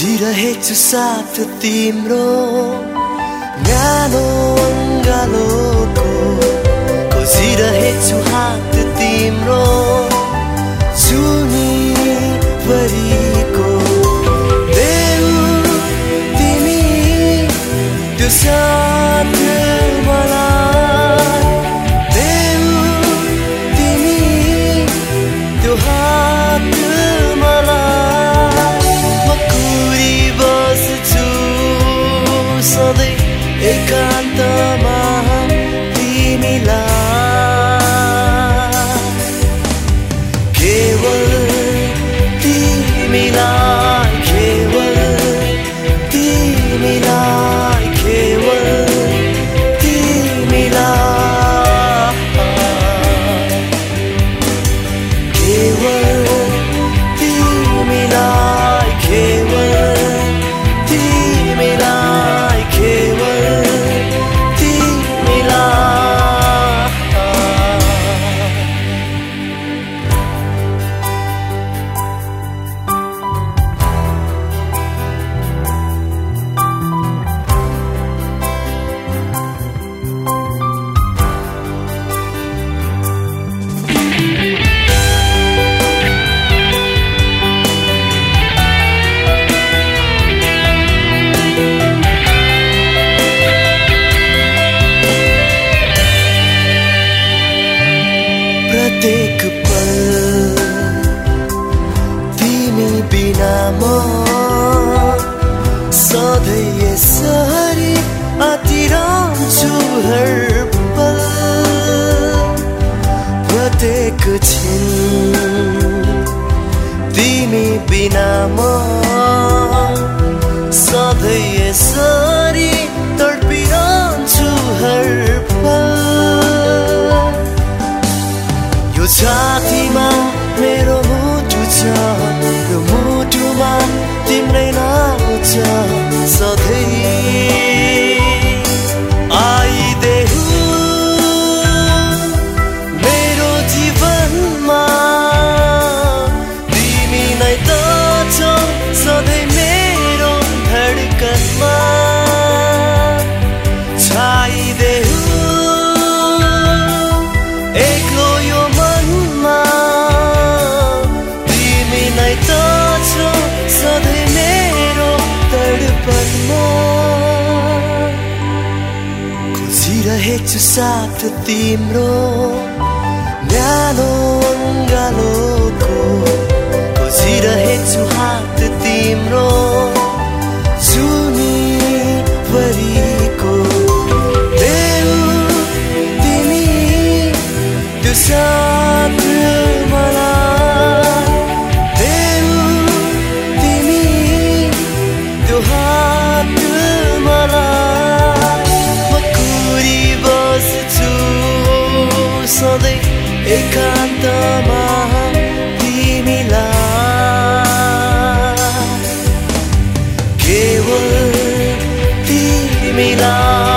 खोजिरहेछु साथ तिम्रो न्यानो अङ्गालोको खोजिरहेछु हात तिम्रो सुनी परीको देऊ तिमी त्यो साथ मलाई देऊ तिमी त्यो हात कुरी बस बस्छु सधैँ एका छातीमा मेरो मुटु छ र मुटुमा तिम्रै नाम छ। देखेछु साथ तिम्रो न्यानो सधैँ एकान्तमा तिमीलाई केवल तिमीलाई